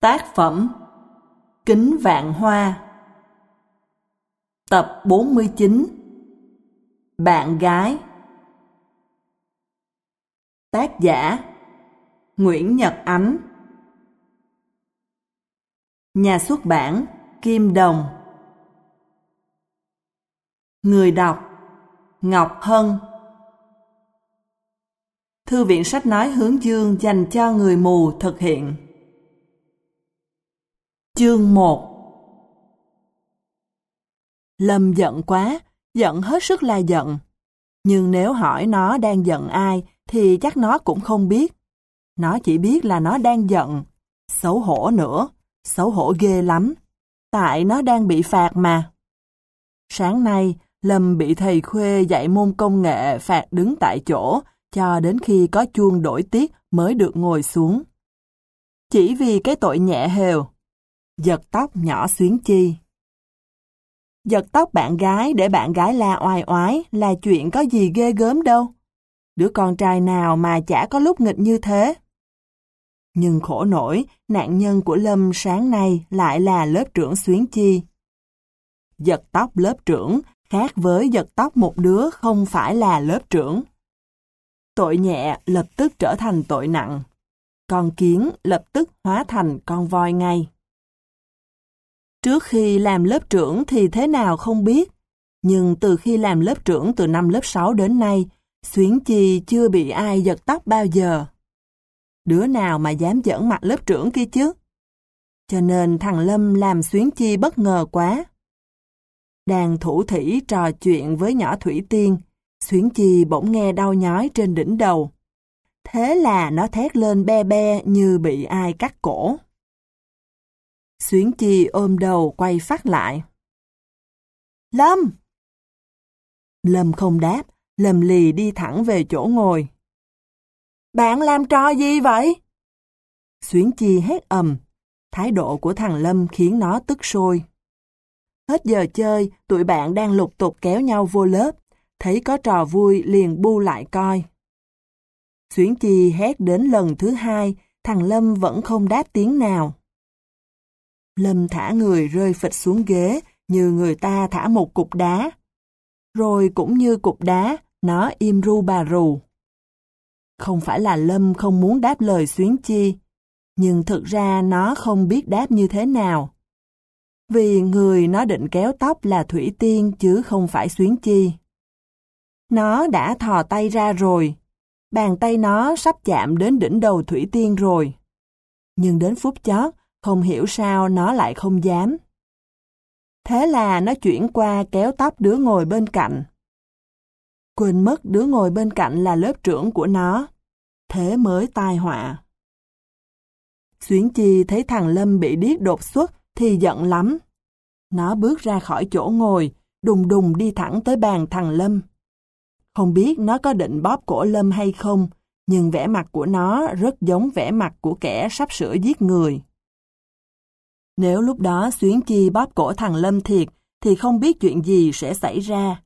Tác phẩm Kính Vạn Hoa. Tập 49 Bạn gái. Tác giả Nguyễn Nhật Ánh. Nhà xuất bản Kim Đồng. Người đọc Ngọc Hân. Thư viện sách nói hướng dương dành cho người mù thực hiện. Chương 1 Lâm giận quá, giận hết sức là giận. Nhưng nếu hỏi nó đang giận ai thì chắc nó cũng không biết. Nó chỉ biết là nó đang giận. Xấu hổ nữa, xấu hổ ghê lắm. Tại nó đang bị phạt mà. Sáng nay, Lâm bị thầy Khuê dạy môn công nghệ phạt đứng tại chỗ cho đến khi có chuông đổi tiết mới được ngồi xuống. Chỉ vì cái tội nhẹ hều, giật tóc nhỏ xuyến chi. Giật tóc bạn gái để bạn gái la oai oái là chuyện có gì ghê gớm đâu. Đứa con trai nào mà chả có lúc nghịch như thế. Nhưng khổ nổi, nạn nhân của Lâm sáng nay lại là lớp trưởng xuyến chi. Giật tóc lớp trưởng khác với giật tóc một đứa không phải là lớp trưởng. Tội nhẹ lập tức trở thành tội nặng. Con kiến lập tức hóa thành con voi ngay. Trước khi làm lớp trưởng thì thế nào không biết. Nhưng từ khi làm lớp trưởng từ năm lớp 6 đến nay, Xuyến Chi chưa bị ai giật tóc bao giờ. Đứa nào mà dám giỡn mặt lớp trưởng kia chứ? Cho nên thằng Lâm làm Xuyến Chi bất ngờ quá. Đang thủ thủy trò chuyện với nhỏ Thủy Tiên, Xuyến Chi bỗng nghe đau nhói trên đỉnh đầu. Thế là nó thét lên be be như bị ai cắt cổ. Xuyến Chi ôm đầu quay phát lại. Lâm! Lâm không đáp, Lâm lì đi thẳng về chỗ ngồi. Bạn làm trò gì vậy? Xuyến Chi hét ầm. Thái độ của thằng Lâm khiến nó tức sôi. Hết giờ chơi, tụi bạn đang lục tục kéo nhau vô lớp. Thấy có trò vui liền bu lại coi. Xuyến Chi hét đến lần thứ hai, thằng Lâm vẫn không đáp tiếng nào. Lâm thả người rơi phịch xuống ghế như người ta thả một cục đá. Rồi cũng như cục đá, nó im ru bà rù. Không phải là Lâm không muốn đáp lời xuyến chi, nhưng thực ra nó không biết đáp như thế nào. Vì người nó định kéo tóc là Thủy Tiên chứ không phải xuyến chi. Nó đã thò tay ra rồi, bàn tay nó sắp chạm đến đỉnh đầu Thủy Tiên rồi. Nhưng đến phút chót, không hiểu sao nó lại không dám. Thế là nó chuyển qua kéo tóc đứa ngồi bên cạnh. Quên mất đứa ngồi bên cạnh là lớp trưởng của nó. Thế mới tai họa. Xuyến Chi thấy thằng Lâm bị điếc đột xuất thì giận lắm. Nó bước ra khỏi chỗ ngồi, đùng đùng đi thẳng tới bàn thằng Lâm. Không biết nó có định bóp cổ Lâm hay không, nhưng vẻ mặt của nó rất giống vẻ mặt của kẻ sắp sửa giết người. Nếu lúc đó Xuyến Chi bóp cổ thằng Lâm thiệt, thì không biết chuyện gì sẽ xảy ra.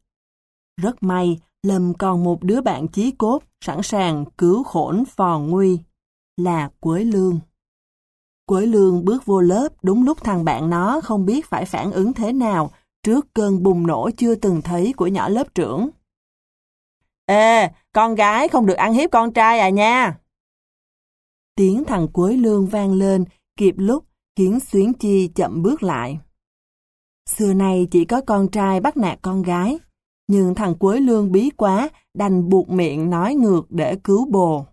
Rất may, Lâm còn một đứa bạn chí cốt, sẵn sàng cứu khổn phò nguy, là Quế Lương. Quế Lương bước vô lớp đúng lúc thằng bạn nó không biết phải phản ứng thế nào trước cơn bùng nổ chưa từng thấy của nhỏ lớp trưởng. Ê, con gái không được ăn hiếp con trai à nha. Tiếng thằng Quế Lương vang lên, kịp lúc khiến Xuyến Chi chậm bước lại. Xưa nay chỉ có con trai bắt nạt con gái, nhưng thằng Quế Lương bí quá, đành buộc miệng nói ngược để cứu bồ.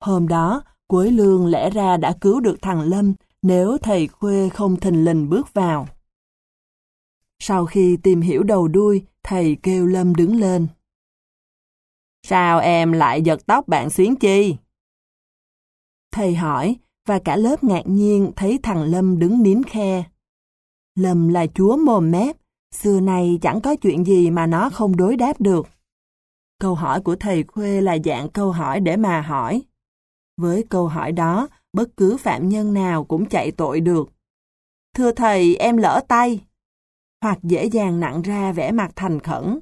Hôm đó, Quế Lương lẽ ra đã cứu được thằng Lâm nếu thầy Khuê không thình lình bước vào. Sau khi tìm hiểu đầu đuôi, thầy kêu Lâm đứng lên. Sao em lại giật tóc bạn Xuyến Chi? Thầy hỏi, và cả lớp ngạc nhiên thấy thằng Lâm đứng nín khe. Lâm là chúa mồm mép, xưa nay chẳng có chuyện gì mà nó không đối đáp được. Câu hỏi của thầy Khuê là dạng câu hỏi để mà hỏi. Với câu hỏi đó, bất cứ phạm nhân nào cũng chạy tội được. Thưa thầy, em lỡ tay. Hoặc dễ dàng nặng ra vẻ mặt thành khẩn.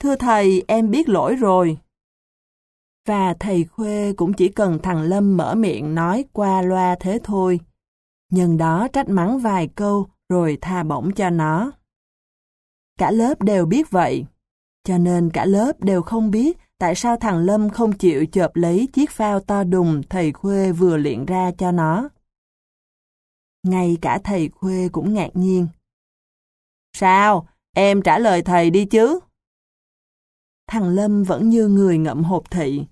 Thưa thầy, em biết lỗi rồi. Và thầy Khuê cũng chỉ cần thằng Lâm mở miệng nói qua loa thế thôi. Nhân đó trách mắng vài câu rồi tha bổng cho nó. Cả lớp đều biết vậy, cho nên cả lớp đều không biết tại sao thằng Lâm không chịu chộp lấy chiếc phao to đùng thầy Khuê vừa luyện ra cho nó. Ngay cả thầy Khuê cũng ngạc nhiên. Sao? Em trả lời thầy đi chứ? Thằng Lâm vẫn như người ngậm hộp thị.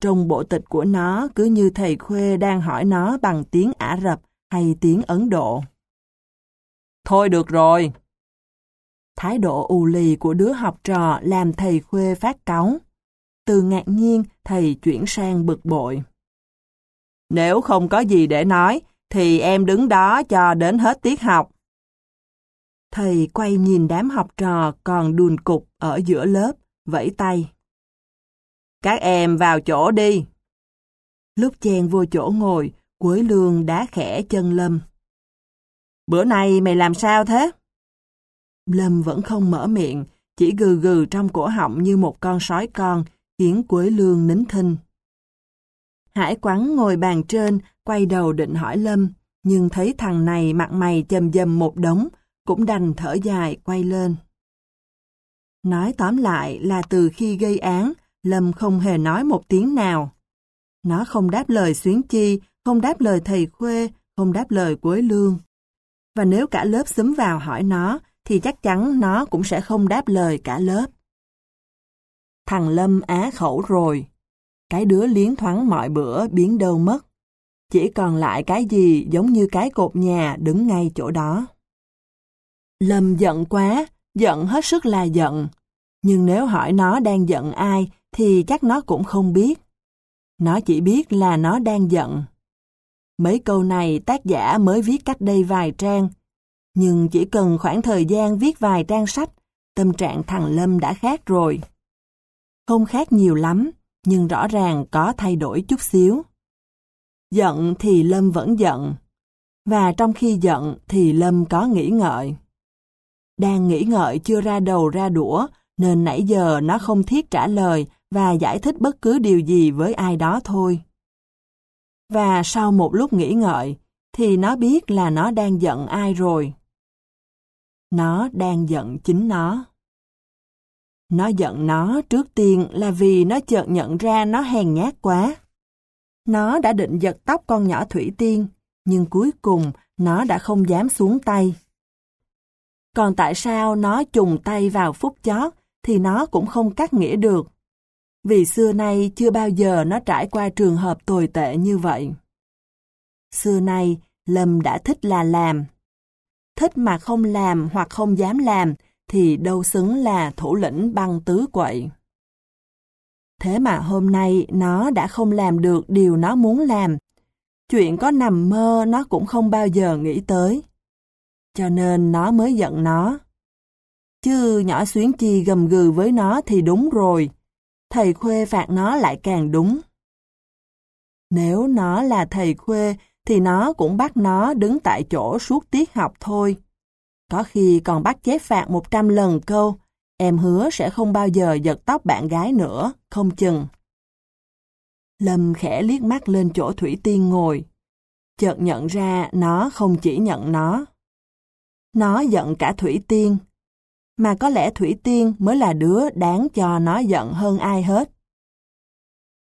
Trong bộ tịch của nó cứ như thầy Khuê đang hỏi nó bằng tiếng Ả Rập hay tiếng Ấn Độ. Thôi được rồi. Thái độ ù lì của đứa học trò làm thầy Khuê phát cáu. Từ ngạc nhiên, thầy chuyển sang bực bội. Nếu không có gì để nói, thì em đứng đó cho đến hết tiết học. Thầy quay nhìn đám học trò còn đùn cục ở giữa lớp, vẫy tay. Các em vào chỗ đi. Lúc chen vô chỗ ngồi, Quế Lương đá khẽ chân Lâm. Bữa nay mày làm sao thế? Lâm vẫn không mở miệng, chỉ gừ gừ trong cổ họng như một con sói con, khiến Quế Lương nín thinh. Hải quắn ngồi bàn trên, quay đầu định hỏi Lâm, nhưng thấy thằng này mặt mày chầm dầm một đống, cũng đành thở dài quay lên. Nói tóm lại là từ khi gây án, Lâm không hề nói một tiếng nào. Nó không đáp lời Xuyến Chi, không đáp lời thầy Khuê, không đáp lời Quế Lương. Và nếu cả lớp xúm vào hỏi nó, thì chắc chắn nó cũng sẽ không đáp lời cả lớp. Thằng Lâm á khẩu rồi. Cái đứa liến thoáng mọi bữa biến đâu mất. Chỉ còn lại cái gì giống như cái cột nhà đứng ngay chỗ đó. Lâm giận quá, giận hết sức là giận. Nhưng nếu hỏi nó đang giận ai thì chắc nó cũng không biết. Nó chỉ biết là nó đang giận. Mấy câu này tác giả mới viết cách đây vài trang. Nhưng chỉ cần khoảng thời gian viết vài trang sách, tâm trạng thằng Lâm đã khác rồi. Không khác nhiều lắm, nhưng rõ ràng có thay đổi chút xíu. Giận thì Lâm vẫn giận, và trong khi giận thì Lâm có nghĩ ngợi. Đang nghĩ ngợi chưa ra đầu ra đũa, nên nãy giờ nó không thiết trả lời và giải thích bất cứ điều gì với ai đó thôi. Và sau một lúc nghĩ ngợi, thì nó biết là nó đang giận ai rồi. Nó đang giận chính nó. Nó giận nó trước tiên là vì nó chợt nhận ra nó hèn nhát quá. Nó đã định giật tóc con nhỏ Thủy Tiên, nhưng cuối cùng nó đã không dám xuống tay. Còn tại sao nó trùng tay vào phút chót thì nó cũng không cắt nghĩa được. Vì xưa nay chưa bao giờ nó trải qua trường hợp tồi tệ như vậy. Xưa nay, Lâm đã thích là làm. Thích mà không làm hoặc không dám làm thì đâu xứng là thủ lĩnh băng tứ quậy. Thế mà hôm nay nó đã không làm được điều nó muốn làm. Chuyện có nằm mơ nó cũng không bao giờ nghĩ tới. Cho nên nó mới giận nó. Chứ nhỏ xuyến chi gầm gừ với nó thì đúng rồi. Thầy Khuê phạt nó lại càng đúng. Nếu nó là thầy Khuê thì nó cũng bắt nó đứng tại chỗ suốt tiết học thôi. Có khi còn bắt chép phạt 100 lần câu, em hứa sẽ không bao giờ giật tóc bạn gái nữa, không chừng. Lâm khẽ liếc mắt lên chỗ Thủy Tiên ngồi. Chợt nhận ra nó không chỉ nhận nó. Nó giận cả Thủy Tiên. Mà có lẽ Thủy Tiên mới là đứa đáng cho nó giận hơn ai hết.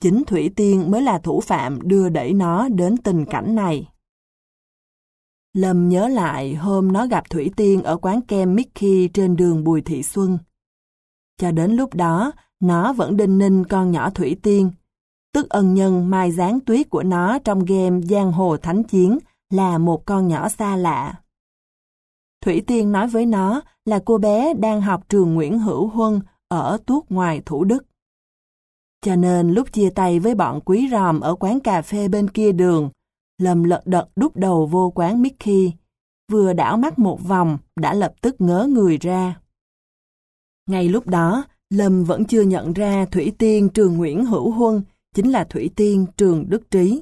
Chính Thủy Tiên mới là thủ phạm đưa đẩy nó đến tình cảnh này. Lâm nhớ lại hôm nó gặp Thủy Tiên ở quán kem Mickey trên đường Bùi Thị Xuân. Cho đến lúc đó, nó vẫn đinh ninh con nhỏ Thủy Tiên, tức ân nhân mai gián tuyết của nó trong game Giang Hồ Thánh Chiến là một con nhỏ xa lạ. Thủy Tiên nói với nó là cô bé đang học trường Nguyễn Hữu Huân ở tuốt ngoài Thủ Đức. Cho nên lúc chia tay với bọn quý ròm ở quán cà phê bên kia đường, Lâm lật đật đút đầu vô quán Mickey, vừa đảo mắt một vòng đã lập tức ngớ người ra. Ngay lúc đó, Lâm vẫn chưa nhận ra Thủy Tiên trường Nguyễn Hữu Huân chính là Thủy Tiên trường Đức Trí.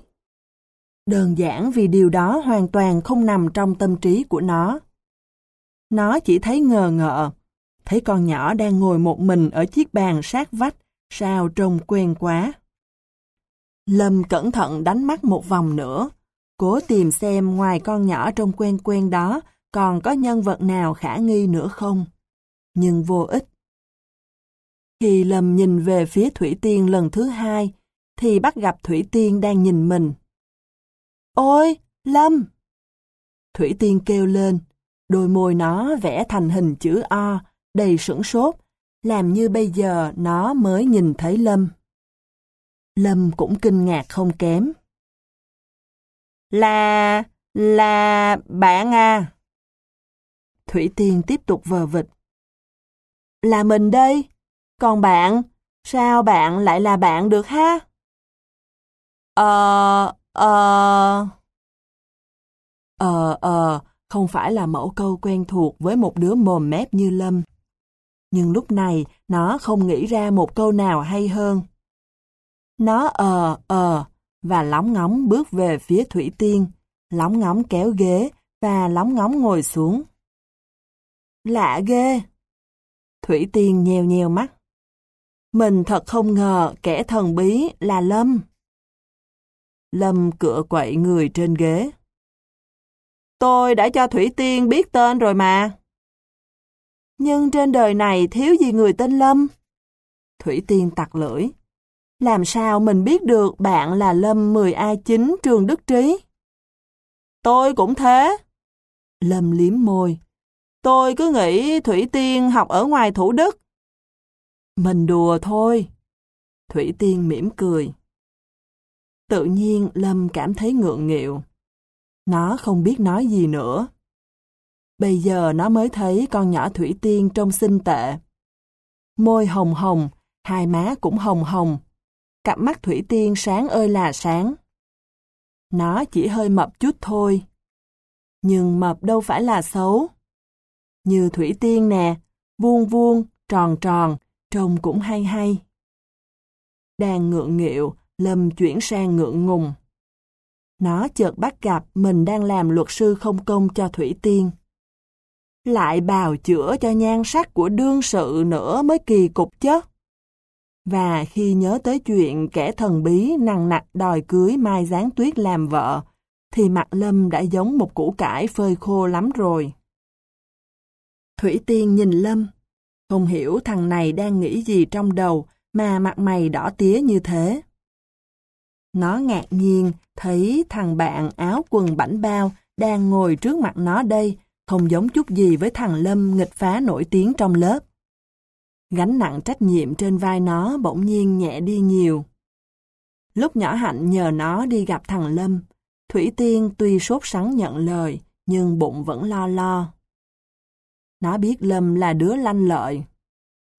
Đơn giản vì điều đó hoàn toàn không nằm trong tâm trí của nó. Nó chỉ thấy ngờ ngợ, thấy con nhỏ đang ngồi một mình ở chiếc bàn sát vách, sao trông quen quá. Lâm cẩn thận đánh mắt một vòng nữa, cố tìm xem ngoài con nhỏ trông quen quen đó còn có nhân vật nào khả nghi nữa không. Nhưng vô ích. Khi Lâm nhìn về phía Thủy Tiên lần thứ hai, thì bắt gặp Thủy Tiên đang nhìn mình. Ôi, Lâm! Thủy Tiên kêu lên, đôi môi nó vẽ thành hình chữ O, đầy sửng sốt, làm như bây giờ nó mới nhìn thấy Lâm. Lâm cũng kinh ngạc không kém. Là... là... bạn à? Thủy Tiên tiếp tục vờ vịt. Là mình đây. Còn bạn, sao bạn lại là bạn được ha? Ờ... ờ... Ờ ờ, không phải là mẫu câu quen thuộc với một đứa mồm mép như Lâm. Nhưng lúc này, nó không nghĩ ra một câu nào hay hơn. Nó ờ ờ, và lóng ngóng bước về phía Thủy Tiên, lóng ngóng kéo ghế và lóng ngóng ngồi xuống. Lạ ghê! Thủy Tiên nheo nheo mắt. Mình thật không ngờ kẻ thần bí là Lâm. Lâm cựa quậy người trên ghế. Tôi đã cho Thủy Tiên biết tên rồi mà. Nhưng trên đời này thiếu gì người tên Lâm? Thủy Tiên tặc lưỡi. Làm sao mình biết được bạn là Lâm 10A9 trường Đức Trí? Tôi cũng thế. Lâm liếm môi. Tôi cứ nghĩ Thủy Tiên học ở ngoài Thủ Đức. Mình đùa thôi. Thủy Tiên mỉm cười. Tự nhiên Lâm cảm thấy ngượng nghịu. Nó không biết nói gì nữa. Bây giờ nó mới thấy con nhỏ Thủy Tiên trông xinh tệ. Môi hồng hồng, hai má cũng hồng hồng. Cặp mắt Thủy Tiên sáng ơi là sáng. Nó chỉ hơi mập chút thôi. Nhưng mập đâu phải là xấu. Như Thủy Tiên nè, vuông vuông, tròn tròn, trông cũng hay hay. Đang ngượng nghịu, Lâm chuyển sang ngượng ngùng. Nó chợt bắt gặp mình đang làm luật sư không công cho Thủy Tiên. Lại bào chữa cho nhan sắc của đương sự nữa mới kỳ cục chứ. Và khi nhớ tới chuyện kẻ thần bí nặng nặc đòi cưới Mai Giáng Tuyết làm vợ, thì mặt Lâm đã giống một củ cải phơi khô lắm rồi. Thủy Tiên nhìn Lâm, không hiểu thằng này đang nghĩ gì trong đầu mà mặt mày đỏ tía như thế. Nó ngạc nhiên thấy thằng bạn áo quần bảnh bao đang ngồi trước mặt nó đây, không giống chút gì với thằng Lâm nghịch phá nổi tiếng trong lớp. Gánh nặng trách nhiệm trên vai nó bỗng nhiên nhẹ đi nhiều. Lúc nhỏ hạnh nhờ nó đi gặp thằng Lâm, Thủy Tiên tuy sốt sắng nhận lời, nhưng bụng vẫn lo lo. Nó biết Lâm là đứa lanh lợi.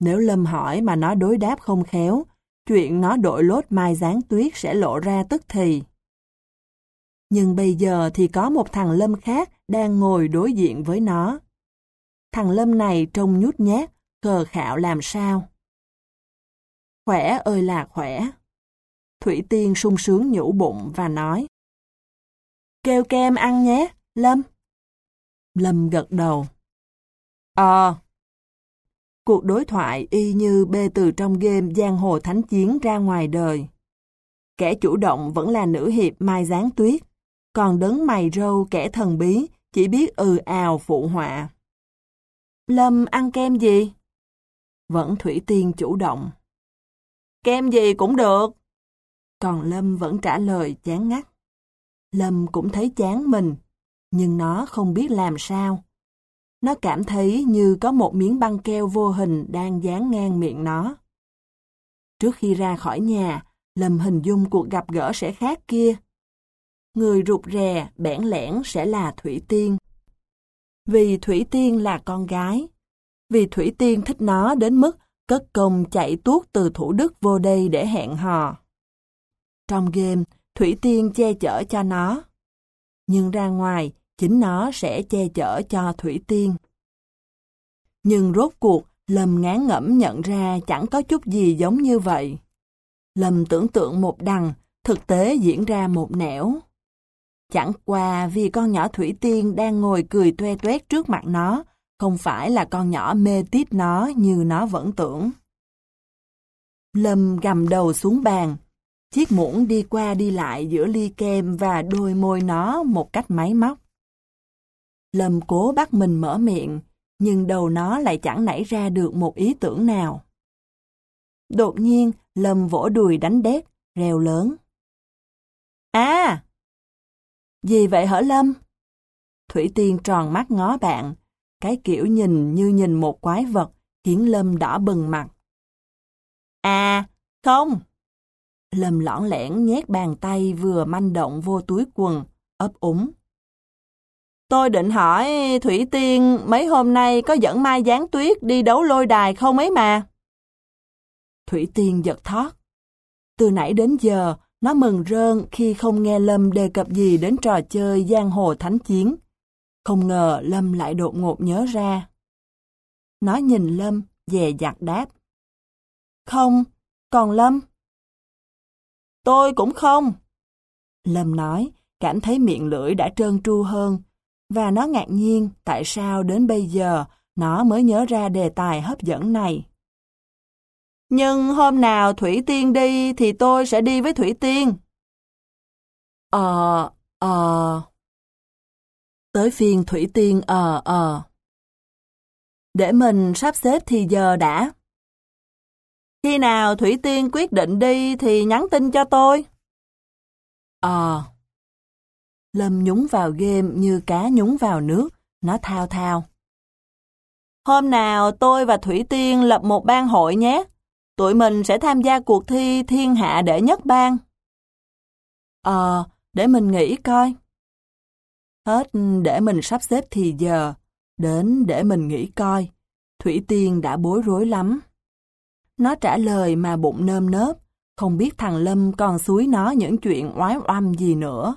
Nếu Lâm hỏi mà nó đối đáp không khéo, chuyện nó đội lốt mai gián tuyết sẽ lộ ra tức thì. Nhưng bây giờ thì có một thằng Lâm khác đang ngồi đối diện với nó. Thằng Lâm này trông nhút nhát, cờ khạo làm sao. Khỏe ơi là khỏe. Thủy Tiên sung sướng nhũ bụng và nói. Kêu kem ăn nhé, Lâm. Lâm gật đầu. Ờ. Cuộc đối thoại y như bê từ trong game Giang Hồ Thánh Chiến ra ngoài đời. Kẻ chủ động vẫn là nữ hiệp Mai Giáng Tuyết, còn đấng mày râu kẻ thần bí chỉ biết ừ ào phụ họa. Lâm ăn kem gì? Vẫn Thủy Tiên chủ động. Kem gì cũng được. Còn Lâm vẫn trả lời chán ngắt. Lâm cũng thấy chán mình, nhưng nó không biết làm sao. Nó cảm thấy như có một miếng băng keo vô hình đang dán ngang miệng nó. Trước khi ra khỏi nhà, lầm hình dung cuộc gặp gỡ sẽ khác kia. Người rụt rè, bẽn lẽn sẽ là Thủy Tiên. Vì Thủy Tiên là con gái. Vì Thủy Tiên thích nó đến mức cất công chạy tuốt từ Thủ Đức vô đây để hẹn hò. Trong game, Thủy Tiên che chở cho nó. Nhưng ra ngoài, chính nó sẽ che chở cho Thủy Tiên. Nhưng rốt cuộc, Lâm ngán ngẩm nhận ra chẳng có chút gì giống như vậy. Lâm tưởng tượng một đằng, thực tế diễn ra một nẻo. Chẳng qua vì con nhỏ Thủy Tiên đang ngồi cười tuê tuét trước mặt nó, không phải là con nhỏ mê tít nó như nó vẫn tưởng. Lâm gầm đầu xuống bàn. Chiếc muỗng đi qua đi lại giữa ly kem và đôi môi nó một cách máy móc. Lâm cố bắt mình mở miệng, nhưng đầu nó lại chẳng nảy ra được một ý tưởng nào. Đột nhiên, Lâm vỗ đùi đánh đét, reo lớn. À! Gì vậy hả Lâm? Thủy Tiên tròn mắt ngó bạn, cái kiểu nhìn như nhìn một quái vật, khiến Lâm đỏ bừng mặt. À, không! Lâm lõn lẻn nhét bàn tay vừa manh động vô túi quần, ấp úng. Tôi định hỏi Thủy Tiên mấy hôm nay có dẫn Mai Giáng Tuyết đi đấu lôi đài không ấy mà? Thủy Tiên giật thót. Từ nãy đến giờ, nó mừng rơn khi không nghe Lâm đề cập gì đến trò chơi giang hồ thánh chiến. Không ngờ Lâm lại đột ngột nhớ ra. Nó nhìn Lâm, dè dặt đáp. Không, còn Lâm? Tôi cũng không. Lâm nói, cảm thấy miệng lưỡi đã trơn tru hơn, và nó ngạc nhiên tại sao đến bây giờ nó mới nhớ ra đề tài hấp dẫn này. Nhưng hôm nào Thủy Tiên đi thì tôi sẽ đi với Thủy Tiên. Ờ, ờ... Tới phiên Thủy Tiên ờ ờ. Để mình sắp xếp thì giờ đã. Khi nào Thủy Tiên quyết định đi thì nhắn tin cho tôi. Ờ. Lâm nhúng vào game như cá nhúng vào nước, nó thao thao. Hôm nào tôi và Thủy Tiên lập một ban hội nhé. Tụi mình sẽ tham gia cuộc thi thiên hạ đệ nhất bang. Ờ, để mình nghĩ coi. Hết để mình sắp xếp thì giờ, đến để mình nghĩ coi. Thủy Tiên đã bối rối lắm. Nó trả lời mà bụng nơm nớp, không biết thằng Lâm còn suối nó những chuyện oái oăm gì nữa.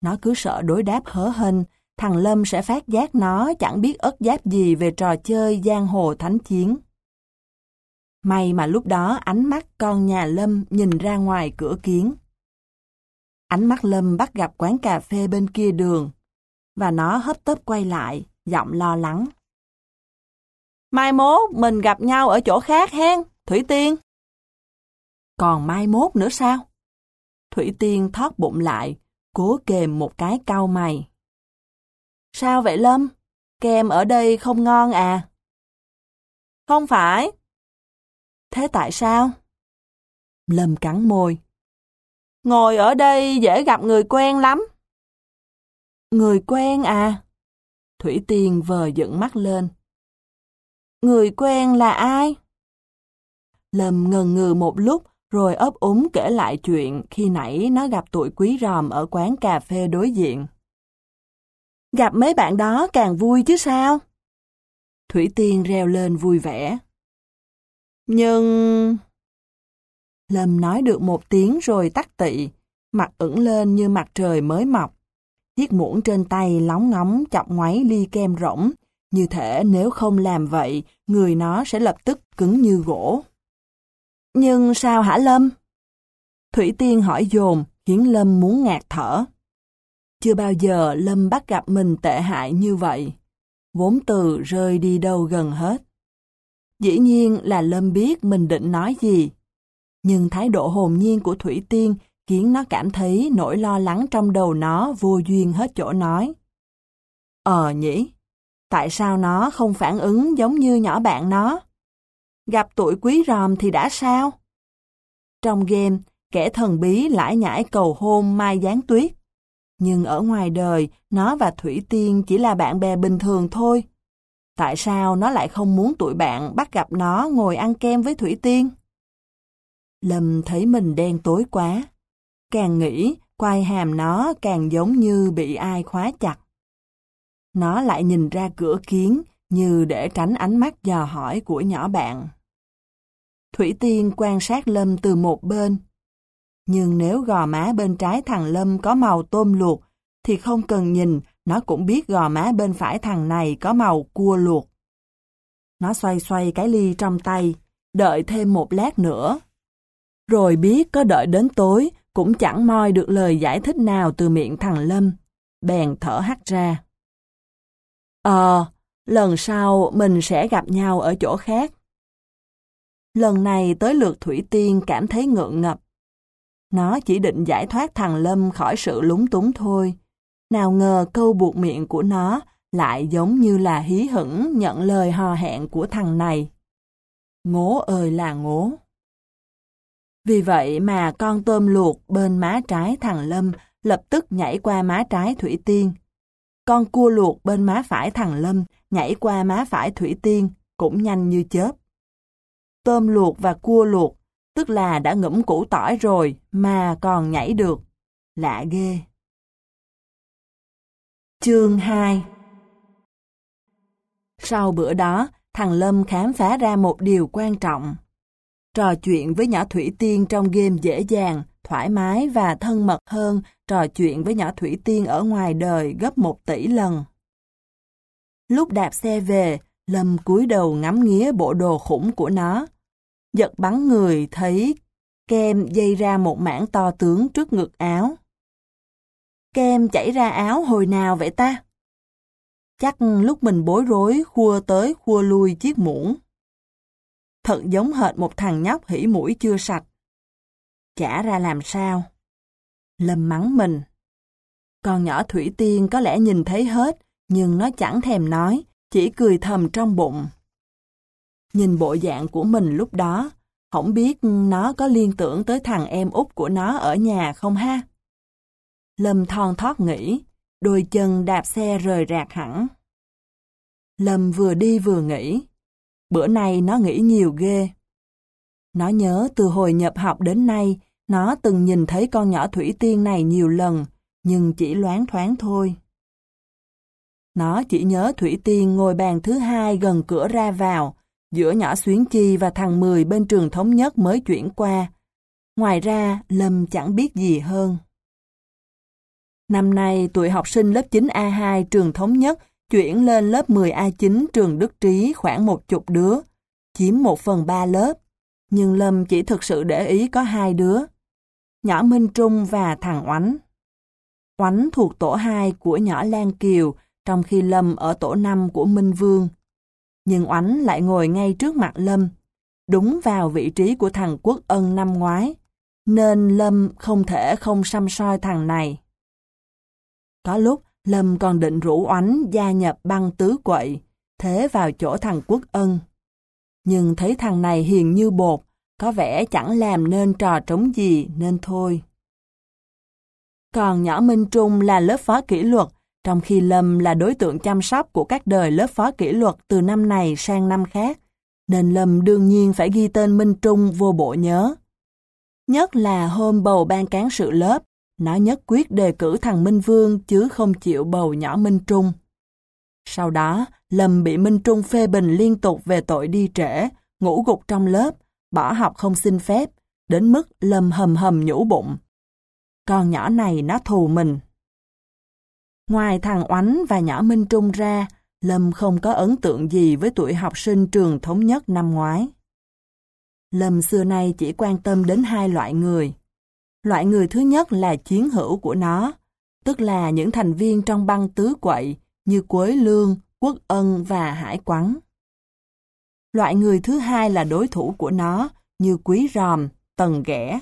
Nó cứ sợ đối đáp hớ hênh, thằng Lâm sẽ phát giác nó chẳng biết ớt giáp gì về trò chơi giang hồ thánh chiến. May mà lúc đó ánh mắt con nhà Lâm nhìn ra ngoài cửa kiến. Ánh mắt Lâm bắt gặp quán cà phê bên kia đường, và nó hấp tấp quay lại, giọng lo lắng. Mai mốt mình gặp nhau ở chỗ khác hen, Thủy Tiên. Còn mai mốt nữa sao? Thủy Tiên thoát bụng lại, cố kềm một cái cau mày. Sao vậy Lâm? Kem ở đây không ngon à? Không phải. Thế tại sao? Lâm cắn môi. Ngồi ở đây dễ gặp người quen lắm. Người quen à? Thủy Tiên vờ dựng mắt lên. Người quen là ai? Lâm ngần ngừ một lúc rồi ấp úng kể lại chuyện khi nãy nó gặp tụi quý ròm ở quán cà phê đối diện. Gặp mấy bạn đó càng vui chứ sao? Thủy Tiên reo lên vui vẻ. Nhưng... Lâm nói được một tiếng rồi tắt tị, mặt ửng lên như mặt trời mới mọc. Chiếc muỗng trên tay lóng ngóng chọc ngoáy ly kem rỗng, như thể nếu không làm vậy, người nó sẽ lập tức cứng như gỗ. Nhưng sao hả Lâm? Thủy Tiên hỏi dồn, khiến Lâm muốn ngạt thở. Chưa bao giờ Lâm bắt gặp mình tệ hại như vậy. Vốn từ rơi đi đâu gần hết. Dĩ nhiên là Lâm biết mình định nói gì. Nhưng thái độ hồn nhiên của Thủy Tiên khiến nó cảm thấy nỗi lo lắng trong đầu nó vô duyên hết chỗ nói. Ờ nhỉ, tại sao nó không phản ứng giống như nhỏ bạn nó? Gặp tuổi quý ròm thì đã sao? Trong game, kẻ thần bí lãi nhãi cầu hôn Mai Giáng Tuyết. Nhưng ở ngoài đời, nó và Thủy Tiên chỉ là bạn bè bình thường thôi. Tại sao nó lại không muốn tụi bạn bắt gặp nó ngồi ăn kem với Thủy Tiên? Lâm thấy mình đen tối quá. Càng nghĩ, quai hàm nó càng giống như bị ai khóa chặt. Nó lại nhìn ra cửa kiến như để tránh ánh mắt dò hỏi của nhỏ bạn. Thủy Tiên quan sát Lâm từ một bên. Nhưng nếu gò má bên trái thằng Lâm có màu tôm luộc, thì không cần nhìn, nó cũng biết gò má bên phải thằng này có màu cua luộc. Nó xoay xoay cái ly trong tay, đợi thêm một lát nữa. Rồi biết có đợi đến tối, cũng chẳng moi được lời giải thích nào từ miệng thằng Lâm. Bèn thở hắt ra. Ờ, lần sau mình sẽ gặp nhau ở chỗ khác. Lần này tới lượt Thủy Tiên cảm thấy ngượng ngập. Nó chỉ định giải thoát thằng Lâm khỏi sự lúng túng thôi. Nào ngờ câu buộc miệng của nó lại giống như là hí hửng nhận lời hò hẹn của thằng này. Ngố ơi là ngố. Vì vậy mà con tôm luộc bên má trái thằng Lâm lập tức nhảy qua má trái Thủy Tiên. Con cua luộc bên má phải thằng Lâm nhảy qua má phải Thủy Tiên, cũng nhanh như chớp. Tôm luộc và cua luộc, tức là đã ngẫm củ tỏi rồi mà còn nhảy được. Lạ ghê. Chương 2 Sau bữa đó, thằng Lâm khám phá ra một điều quan trọng. Trò chuyện với nhỏ Thủy Tiên trong game dễ dàng, thoải mái và thân mật hơn trò chuyện với nhỏ Thủy Tiên ở ngoài đời gấp một tỷ lần. Lúc đạp xe về, Lâm cúi đầu ngắm nghía bộ đồ khủng của nó. Giật bắn người thấy kem dây ra một mảng to tướng trước ngực áo. Kem chảy ra áo hồi nào vậy ta? Chắc lúc mình bối rối khua tới khua lui chiếc muỗng. Thật giống hệt một thằng nhóc hỉ mũi chưa sạch. Chả ra làm sao. Lâm mắng mình. Con nhỏ Thủy Tiên có lẽ nhìn thấy hết, nhưng nó chẳng thèm nói, chỉ cười thầm trong bụng. Nhìn bộ dạng của mình lúc đó, không biết nó có liên tưởng tới thằng em út của nó ở nhà không ha? Lâm thon thót nghĩ, đôi chân đạp xe rời rạc hẳn. Lâm vừa đi vừa nghĩ. Bữa nay nó nghĩ nhiều ghê. Nó nhớ từ hồi nhập học đến nay, nó từng nhìn thấy con nhỏ Thủy Tiên này nhiều lần, nhưng chỉ loáng thoáng thôi. Nó chỉ nhớ Thủy Tiên ngồi bàn thứ hai gần cửa ra vào, giữa nhỏ Xuyến Chi và thằng Mười bên trường thống nhất mới chuyển qua. Ngoài ra, Lâm chẳng biết gì hơn. Năm nay, tuổi học sinh lớp 9A2 trường thống nhất chuyển lên lớp 10A9 trường Đức Trí khoảng một chục đứa, chiếm một phần ba lớp. Nhưng Lâm chỉ thực sự để ý có hai đứa. Nhỏ Minh Trung và thằng Oánh. Oánh thuộc tổ 2 của nhỏ Lan Kiều, trong khi Lâm ở tổ năm của Minh Vương. Nhưng Oánh lại ngồi ngay trước mặt Lâm, đúng vào vị trí của thằng Quốc Ân năm ngoái, nên Lâm không thể không xăm soi thằng này. Có lúc, Lâm còn định rủ Oánh gia nhập băng tứ quậy, thế vào chỗ thằng Quốc Ân. Nhưng thấy thằng này hiền như bột, có vẻ chẳng làm nên trò trống gì nên thôi. Còn nhỏ Minh Trung là lớp phó kỷ luật, trong khi Lâm là đối tượng chăm sóc của các đời lớp phó kỷ luật từ năm này sang năm khác, nên Lâm đương nhiên phải ghi tên Minh Trung vô bộ nhớ. Nhất là hôm bầu ban cán sự lớp, nó nhất quyết đề cử thằng Minh Vương chứ không chịu bầu nhỏ Minh Trung. Sau đó, Lâm bị Minh Trung phê bình liên tục về tội đi trễ, ngủ gục trong lớp, bỏ học không xin phép, đến mức Lâm hầm hầm nhũ bụng. Con nhỏ này nó thù mình. Ngoài thằng Oánh và nhỏ Minh Trung ra, Lâm không có ấn tượng gì với tuổi học sinh trường thống nhất năm ngoái. Lâm xưa nay chỉ quan tâm đến hai loại người. Loại người thứ nhất là chiến hữu của nó, tức là những thành viên trong băng tứ quậy như Quế Lương, Quốc Ân và Hải Quắn. Loại người thứ hai là đối thủ của nó như Quý Ròm, Tần Ghẻ.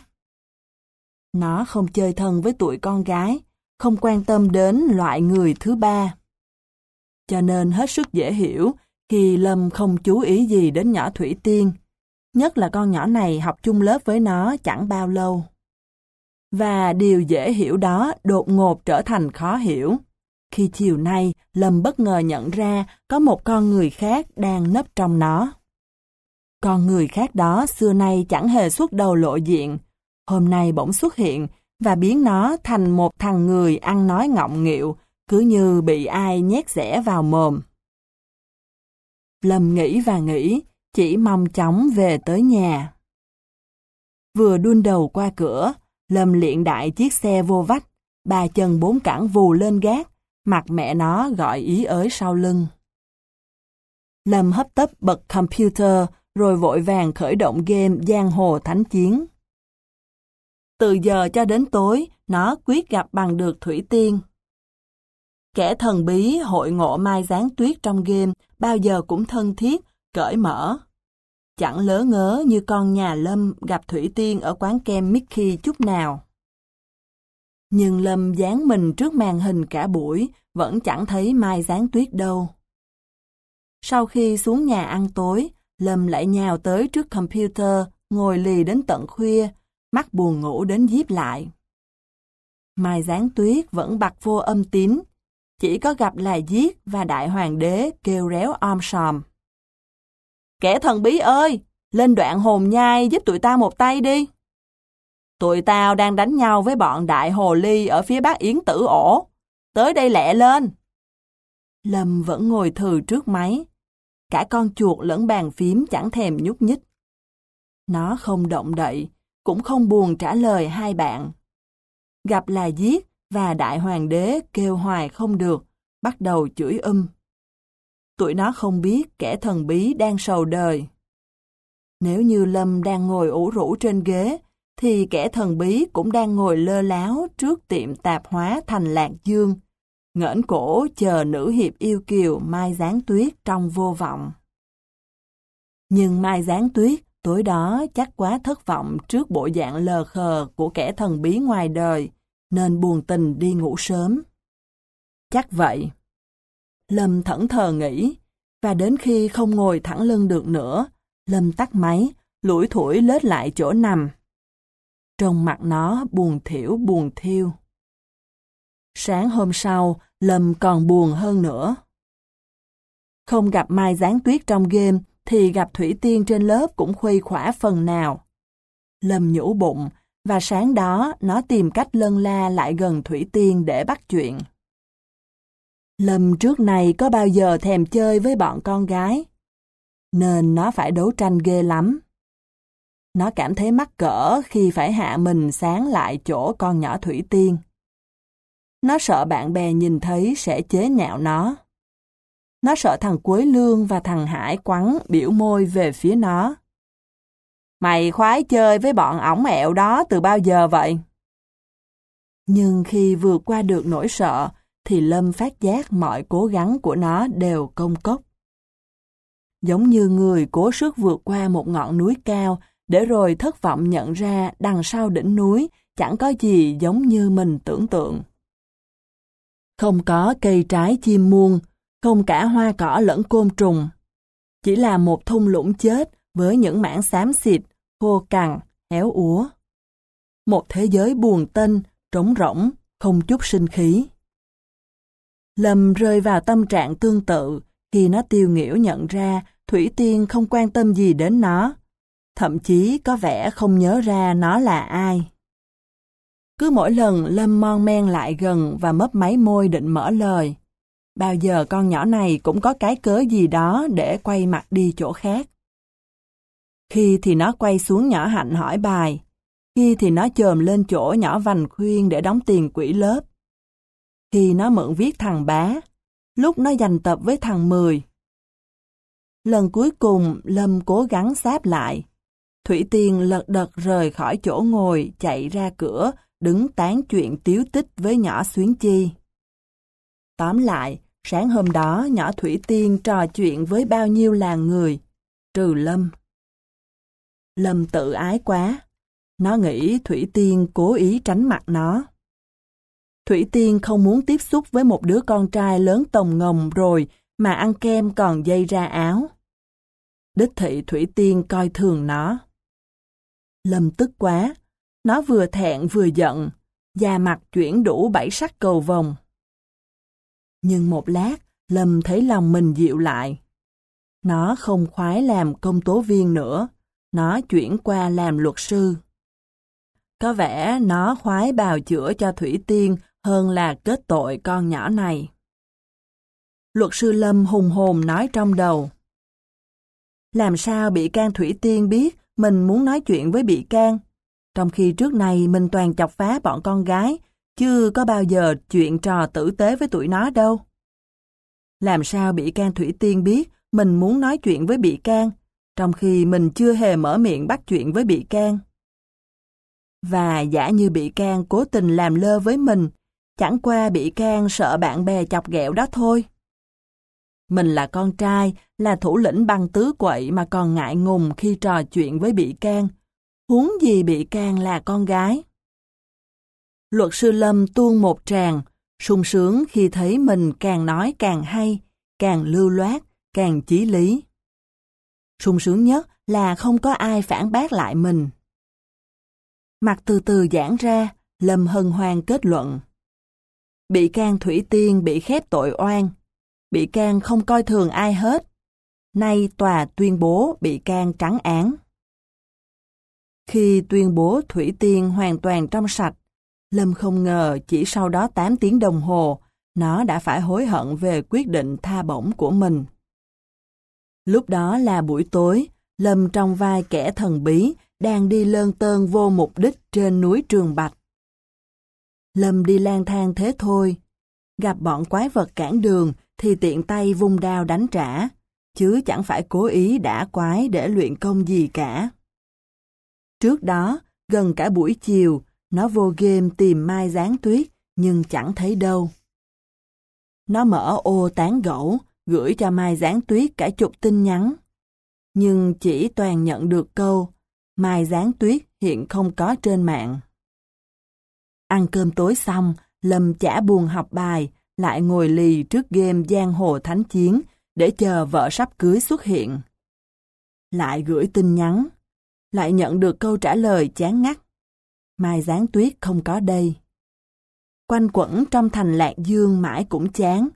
Nó không chơi thân với tuổi con gái, không quan tâm đến loại người thứ ba. Cho nên hết sức dễ hiểu khi Lâm không chú ý gì đến nhỏ Thủy Tiên, nhất là con nhỏ này học chung lớp với nó chẳng bao lâu. Và điều dễ hiểu đó đột ngột trở thành khó hiểu. Khi chiều nay, Lâm bất ngờ nhận ra có một con người khác đang nấp trong nó. Con người khác đó xưa nay chẳng hề xuất đầu lộ diện, hôm nay bỗng xuất hiện và biến nó thành một thằng người ăn nói ngọng nghịu, cứ như bị ai nhét rẽ vào mồm. Lâm nghĩ và nghĩ, chỉ mong chóng về tới nhà. Vừa đun đầu qua cửa, Lâm liện đại chiếc xe vô vách, ba chân bốn cẳng vù lên gác, mặt mẹ nó gọi ý ới sau lưng. Lâm hấp tấp bật computer rồi vội vàng khởi động game Giang Hồ Thánh Chiến. Từ giờ cho đến tối, nó quyết gặp bằng được Thủy Tiên. Kẻ thần bí hội ngộ mai gián tuyết trong game bao giờ cũng thân thiết, cởi mở. chẳng lớ ngớ như con nhà Lâm gặp Thủy Tiên ở quán kem Mickey chút nào. Nhưng Lâm dán mình trước màn hình cả buổi, vẫn chẳng thấy Mai Gián tuyết đâu. Sau khi xuống nhà ăn tối, Lâm lại nhào tới trước computer, ngồi lì đến tận khuya, mắt buồn ngủ đến díp lại. Mai gián tuyết vẫn bặt vô âm tín, chỉ có gặp là giết và đại hoàng đế kêu réo om sòm. Kẻ thần bí ơi, lên đoạn hồn nhai giúp tụi ta một tay đi. Tụi tao đang đánh nhau với bọn đại hồ ly ở phía bắc Yến Tử ổ. Tới đây lẹ lên. Lâm vẫn ngồi thừ trước máy. Cả con chuột lẫn bàn phím chẳng thèm nhúc nhích. Nó không động đậy, cũng không buồn trả lời hai bạn. Gặp là giết và đại hoàng đế kêu hoài không được, bắt đầu chửi um. Tụi nó không biết kẻ thần bí đang sầu đời. Nếu như Lâm đang ngồi ủ rũ trên ghế, thì kẻ thần bí cũng đang ngồi lơ láo trước tiệm tạp hóa thành Lạc Dương, ngẩng cổ chờ nữ hiệp yêu kiều Mai Giáng Tuyết trong vô vọng. Nhưng Mai Giáng Tuyết tối đó chắc quá thất vọng trước bộ dạng lờ khờ của kẻ thần bí ngoài đời, nên buồn tình đi ngủ sớm. Chắc vậy. Lâm thẫn thờ nghĩ, và đến khi không ngồi thẳng lưng được nữa, Lâm tắt máy, lủi thủi lết lại chỗ nằm. Trong mặt nó buồn thiểu buồn thiêu. Sáng hôm sau, Lâm còn buồn hơn nữa. Không gặp Mai Gián Tuyết trong game, thì gặp Thủy Tiên trên lớp cũng khuây khỏa phần nào. Lâm nhủ bụng, và sáng đó nó tìm cách lân la lại gần Thủy Tiên để bắt chuyện. Lâm trước này có bao giờ thèm chơi với bọn con gái, nên nó phải đấu tranh ghê lắm. Nó cảm thấy mắc cỡ khi phải hạ mình sáng lại chỗ con nhỏ Thủy Tiên. Nó sợ bạn bè nhìn thấy sẽ chế nhạo nó. Nó sợ thằng Quế Lương và thằng Hải quắn biểu môi về phía nó. Mày khoái chơi với bọn ổng ẹo đó từ bao giờ vậy? Nhưng khi vượt qua được nỗi sợ, thì Lâm phát giác mọi cố gắng của nó đều công cốc. Giống như người cố sức vượt qua một ngọn núi cao, để rồi thất vọng nhận ra đằng sau đỉnh núi chẳng có gì giống như mình tưởng tượng. Không có cây trái chim muôn, không cả hoa cỏ lẫn côn trùng. Chỉ là một thung lũng chết với những mảng xám xịt, khô cằn, héo úa. Một thế giới buồn tênh, trống rỗng, không chút sinh khí. Lâm rơi vào tâm trạng tương tự khi nó tiêu nghỉu nhận ra Thủy Tiên không quan tâm gì đến nó, thậm chí có vẻ không nhớ ra nó là ai. Cứ mỗi lần Lâm mon men lại gần và mấp máy môi định mở lời, bao giờ con nhỏ này cũng có cái cớ gì đó để quay mặt đi chỗ khác. Khi thì nó quay xuống nhỏ hạnh hỏi bài, khi thì nó chồm lên chỗ nhỏ vành khuyên để đóng tiền quỹ lớp. Khi nó mượn viết thằng bá, lúc nó dành tập với thằng Mười. Lần cuối cùng Lâm cố gắng sáp lại. Thủy Tiên lật đật rời khỏi chỗ ngồi, chạy ra cửa, đứng tán chuyện tiếu tích với nhỏ Xuyến Chi. Tóm lại, sáng hôm đó nhỏ Thủy Tiên trò chuyện với bao nhiêu làng người, trừ Lâm. Lâm tự ái quá. Nó nghĩ Thủy Tiên cố ý tránh mặt nó. Thủy Tiên không muốn tiếp xúc với một đứa con trai lớn tồng ngồng rồi mà ăn kem còn dây ra áo. Đích thị Thủy Tiên coi thường nó. Lâm tức quá. Nó vừa thẹn vừa giận, da mặt chuyển đủ bảy sắc cầu vồng. Nhưng một lát, Lâm thấy lòng mình dịu lại. Nó không khoái làm công tố viên nữa, nó chuyển qua làm luật sư. Có vẻ nó khoái bào chữa cho Thủy Tiên hơn là kết tội con nhỏ này. Luật sư Lâm hùng hồn nói trong đầu. Làm sao bị can Thủy Tiên biết mình muốn nói chuyện với bị can? Trong khi trước này mình toàn chọc phá bọn con gái, chứ có bao giờ chuyện trò tử tế với tụi nó đâu. Làm sao bị can Thủy Tiên biết mình muốn nói chuyện với bị can, trong khi mình chưa hề mở miệng bắt chuyện với bị can. Và giả như bị can cố tình làm lơ với mình, chẳng qua bị can sợ bạn bè chọc ghẹo đó thôi. Mình là con trai, là thủ lĩnh băng tứ quậy mà còn ngại ngùng khi trò chuyện với bị can. Huống gì bị can là con gái. Luật sư Lâm tuôn một tràng, sung sướng khi thấy mình càng nói càng hay, càng lưu loát, càng chí lý. sung sướng nhất là không có ai phản bác lại mình. Mặt từ từ giãn ra, Lâm hân Hoang kết luận. Bị can Thủy Tiên bị khép tội oan. Bị can không coi thường ai hết. Nay tòa tuyên bố bị can trắng án. Khi tuyên bố Thủy Tiên hoàn toàn trong sạch, Lâm không ngờ chỉ sau đó 8 tiếng đồng hồ, nó đã phải hối hận về quyết định tha bổng của mình. Lúc đó là buổi tối, Lâm trong vai kẻ thần bí đang đi lơn tơn vô mục đích trên núi Trường Bạch. Lâm đi lang thang thế thôi. Gặp bọn quái vật cản đường thì tiện tay vung đao đánh trả, chứ chẳng phải cố ý đã quái để luyện công gì cả. Trước đó, gần cả buổi chiều, nó vô game tìm Mai Giáng Tuyết, nhưng chẳng thấy đâu. Nó mở ô tán gỗ, gửi cho Mai Giáng Tuyết cả chục tin nhắn. Nhưng chỉ toàn nhận được câu, Mai Giáng Tuyết hiện không có trên mạng. Ăn cơm tối xong, Lâm chả buồn học bài, lại ngồi lì trước game Giang Hồ Thánh Chiến để chờ vợ sắp cưới xuất hiện. Lại gửi tin nhắn, lại nhận được câu trả lời chán ngắt. Mai Giáng Tuyết không có đây. Quanh quẩn trong thành Lạc Dương mãi cũng chán.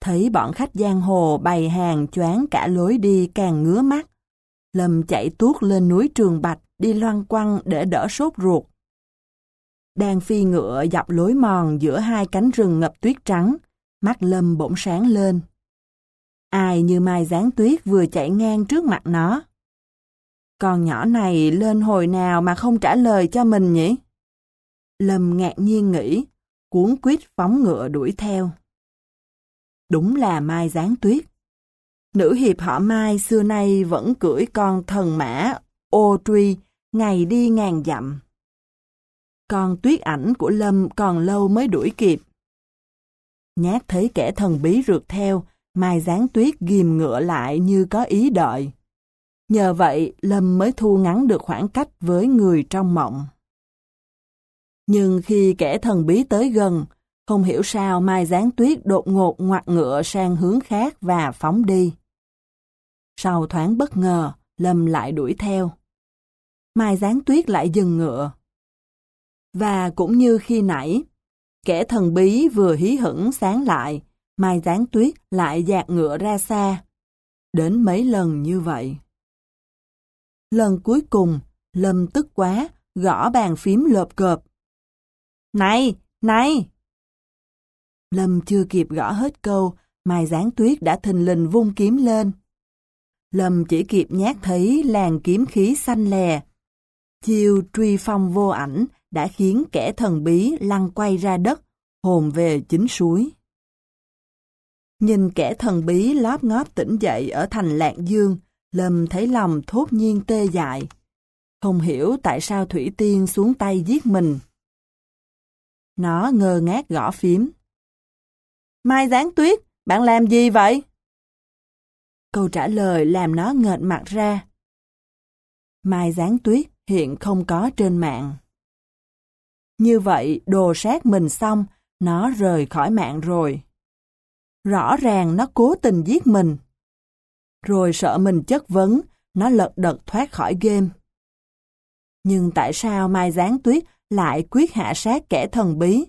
Thấy bọn khách giang hồ bày hàng choáng cả lối đi càng ngứa mắt. Lâm chạy tuốt lên núi Trường Bạch đi loan quăng để đỡ sốt ruột. Đang phi ngựa dọc lối mòn giữa hai cánh rừng ngập tuyết trắng, mắt Lâm bỗng sáng lên. Ai như mai giáng tuyết vừa chạy ngang trước mặt nó. Con nhỏ này lên hồi nào mà không trả lời cho mình nhỉ? Lâm ngạc nhiên nghĩ, cuốn quýt phóng ngựa đuổi theo. Đúng là Mai Giáng Tuyết. Nữ hiệp họ Mai xưa nay vẫn cưỡi con thần mã ô truy, ngày đi ngàn dặm. Con tuyết ảnh của Lâm còn lâu mới đuổi kịp. Nhát thấy kẻ thần bí rượt theo, Mai Giáng Tuyết ghim ngựa lại như có ý đợi. Nhờ vậy, Lâm mới thu ngắn được khoảng cách với người trong mộng. Nhưng khi kẻ thần bí tới gần, không hiểu sao Mai Giáng Tuyết đột ngột ngoặt ngựa sang hướng khác và phóng đi. Sau thoáng bất ngờ, Lâm lại đuổi theo. Mai Giáng Tuyết lại dừng ngựa. Và cũng như khi nãy, kẻ thần bí vừa hí hửng sáng lại, Mai Giáng Tuyết lại dạt ngựa ra xa. Đến mấy lần như vậy. Lần cuối cùng, Lâm tức quá, gõ bàn phím lợp cợp. Này, này! Lâm chưa kịp gõ hết câu, Mai Giáng Tuyết đã thình lình vung kiếm lên. Lâm chỉ kịp nhát thấy làn kiếm khí xanh lè. Chiêu truy phong vô ảnh đã khiến kẻ thần bí lăn quay ra đất, hồn về chính suối. Nhìn kẻ thần bí lóp ngóp tỉnh dậy ở thành Lạc Dương, Lâm thấy lòng thốt nhiên tê dại. Không hiểu tại sao Thủy Tiên xuống tay giết mình. Nó ngơ ngác gõ phím. Mai Giáng Tuyết, bạn làm gì vậy? Câu trả lời làm nó ngợt mặt ra. Mai Giáng Tuyết hiện không có trên mạng. Như vậy, đồ sát mình xong, nó rời khỏi mạng rồi. Rõ ràng nó cố tình giết mình. Rồi sợ mình chất vấn, nó lật đật thoát khỏi game. Nhưng tại sao Mai Giáng Tuyết lại quyết hạ sát kẻ thần bí?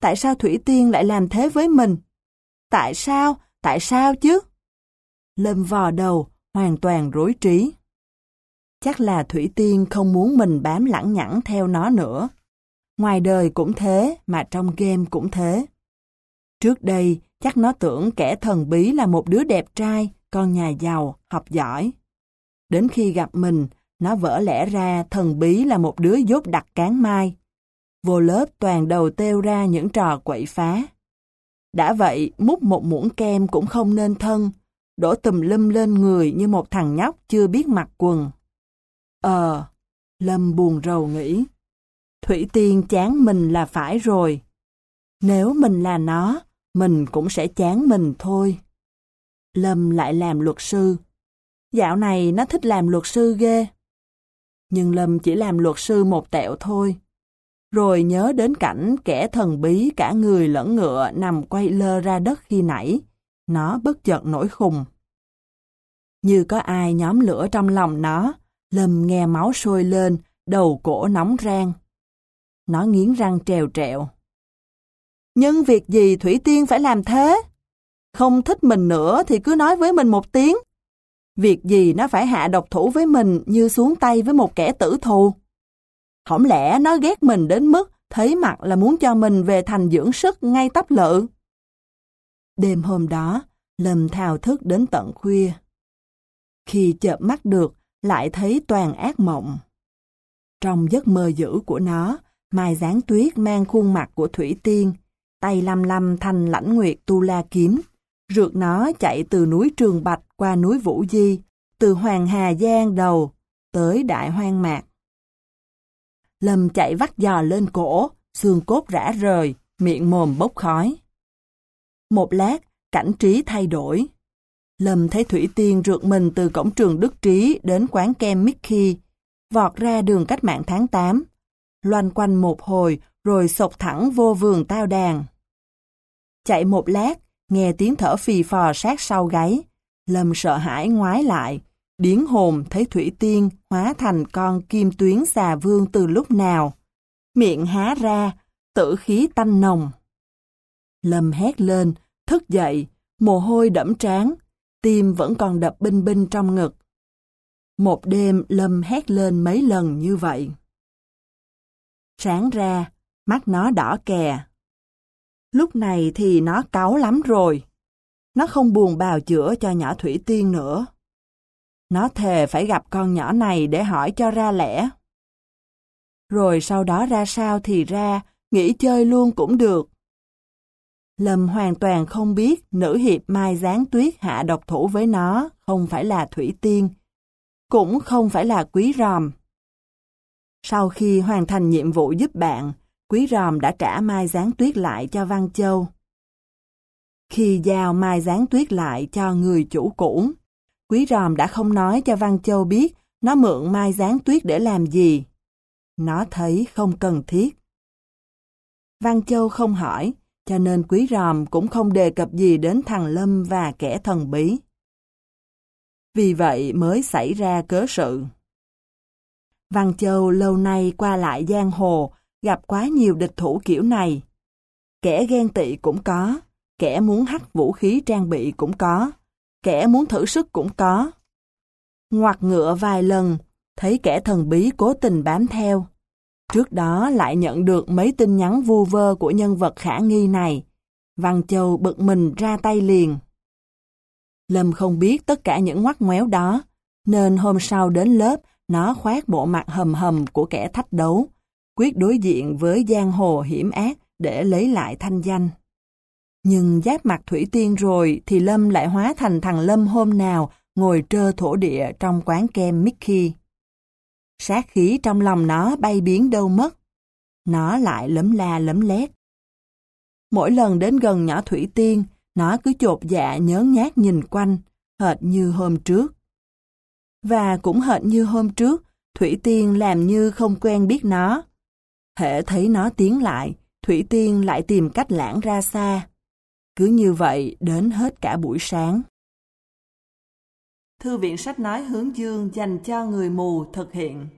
Tại sao Thủy Tiên lại làm thế với mình? Tại sao? Tại sao chứ? Lâm vò đầu, hoàn toàn rối trí. Chắc là Thủy Tiên không muốn mình bám lẳng nhẳng theo nó nữa. Ngoài đời cũng thế, mà trong game cũng thế. Trước đây, chắc nó tưởng kẻ thần bí là một đứa đẹp trai, con nhà giàu, học giỏi. Đến khi gặp mình, nó vỡ lẽ ra thần bí là một đứa dốt đặc cán mai. Vô lớp toàn đầu têu ra những trò quậy phá. Đã vậy, múc một muỗng kem cũng không nên thân, đổ tùm lâm lên người như một thằng nhóc chưa biết mặc quần. Ờ, Lâm buồn rầu nghĩ. Thủy Tiên chán mình là phải rồi. Nếu mình là nó, mình cũng sẽ chán mình thôi. Lâm lại làm luật sư. Dạo này nó thích làm luật sư ghê. Nhưng Lâm chỉ làm luật sư một tẹo thôi. Rồi nhớ đến cảnh kẻ thần bí cả người lẫn ngựa nằm quay lơ ra đất khi nãy. Nó bất chợt nổi khùng. Như có ai nhóm lửa trong lòng nó, Lâm nghe máu sôi lên, đầu cổ nóng rang. Nó nghiến răng trèo trẹo. Nhưng việc gì Thủy Tiên phải làm thế? Không thích mình nữa thì cứ nói với mình một tiếng. Việc gì nó phải hạ độc thủ với mình như xuống tay với một kẻ tử thù? Không lẽ nó ghét mình đến mức thấy mặt là muốn cho mình về thành dưỡng sức ngay tấp lự? Đêm hôm đó, Lâm thao thức đến tận khuya. Khi chợp mắt được, lại thấy toàn ác mộng. Trong giấc mơ dữ của nó, Mai Giáng Tuyết mang khuôn mặt của Thủy Tiên, tay lăm lăm thanh lãnh nguyệt tu la kiếm, rượt nó chạy từ núi Trường Bạch qua núi Vũ Di, từ Hoàng Hà Giang đầu tới Đại Hoang Mạc. Lâm chạy vắt giò lên cổ, xương cốt rã rời, miệng mồm bốc khói. Một lát, cảnh trí thay đổi. Lâm thấy Thủy Tiên rượt mình từ cổng trường Đức Trí đến quán kem Mickey, vọt ra đường cách mạng tháng 8, loanh quanh một hồi rồi sộc thẳng vô vườn tao đàn. Chạy một lát, nghe tiếng thở phì phò sát sau gáy, Lâm sợ hãi ngoái lại, điến hồn thấy Thủy Tiên hóa thành con kim tuyến xà vương từ lúc nào. Miệng há ra, tử khí tanh nồng. Lâm hét lên, thức dậy, mồ hôi đẫm trán, tim vẫn còn đập binh binh trong ngực. Một đêm Lâm hét lên mấy lần như vậy. Sáng ra, mắt nó đỏ kè. Lúc này thì nó cáu lắm rồi. Nó không buồn bào chữa cho nhỏ Thủy Tiên nữa. Nó thề phải gặp con nhỏ này để hỏi cho ra lẽ. Rồi sau đó ra sao thì ra, nghỉ chơi luôn cũng được. Lâm hoàn toàn không biết nữ hiệp Mai Giáng Tuyết hạ độc thủ với nó không phải là Thủy Tiên, cũng không phải là Quý Ròm. Sau khi hoàn thành nhiệm vụ giúp bạn, Quý Ròm đã trả Mai Giáng Tuyết lại cho Văn Châu. Khi giao Mai Giáng Tuyết lại cho người chủ cũ, Quý Ròm đã không nói cho Văn Châu biết nó mượn Mai Giáng Tuyết để làm gì. Nó thấy không cần thiết. Văn Châu không hỏi, cho nên Quý Ròm cũng không đề cập gì đến thằng Lâm và kẻ thần bí. Vì vậy mới xảy ra cớ sự. Văn Châu lâu nay qua lại giang hồ, gặp quá nhiều địch thủ kiểu này. Kẻ ghen tị cũng có, kẻ muốn hắt vũ khí trang bị cũng có, kẻ muốn thử sức cũng có. Ngoặt ngựa vài lần, thấy kẻ thần bí cố tình bám theo. Trước đó lại nhận được mấy tin nhắn vu vơ của nhân vật khả nghi này. Văn Châu bực mình ra tay liền. Lâm không biết tất cả những ngoắt ngoéo đó, nên hôm sau đến lớp, nó khoác bộ mặt hầm hầm của kẻ thách đấu, quyết đối diện với giang hồ hiểm ác để lấy lại thanh danh. Nhưng giáp mặt Thủy Tiên rồi thì Lâm lại hóa thành thằng Lâm hôm nào ngồi trơ thổ địa trong quán kem Mickey. Sát khí trong lòng nó bay biến đâu mất. Nó lại lấm la lấm lét. Mỗi lần đến gần nhỏ Thủy Tiên, nó cứ chột dạ nhớ nhát nhìn quanh, hệt như hôm trước. Và cũng hệt như hôm trước, Thủy Tiên làm như không quen biết nó. Hệ thấy nó tiến lại, Thủy Tiên lại tìm cách lãng ra xa. Cứ như vậy đến hết cả buổi sáng. Thư viện sách nói hướng dương dành cho người mù thực hiện.